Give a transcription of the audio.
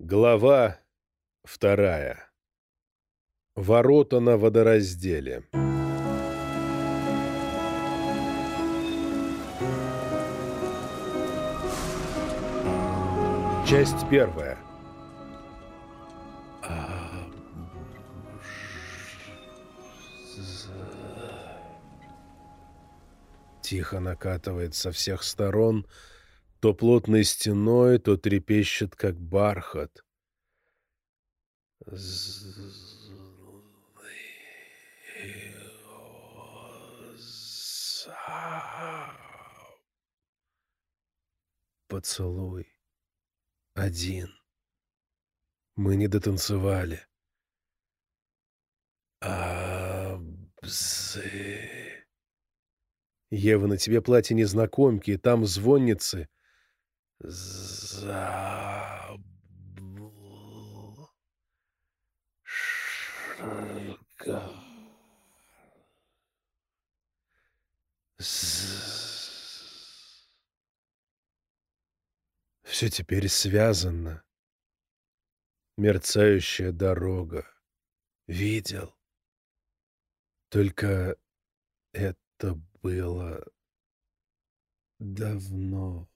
Глава вторая. Ворота на водоразделе. Часть первая. Тихо накатывает со всех сторон, то плотной стеной, то трепещет, как бархат. Поцелуй. Один. Мы не дотанцевали. Абзы. Ева, на тебе платье незнакомки, там звонницы. Забыл. Все теперь связано. Мерцающая дорога. Видел. Только это было давно.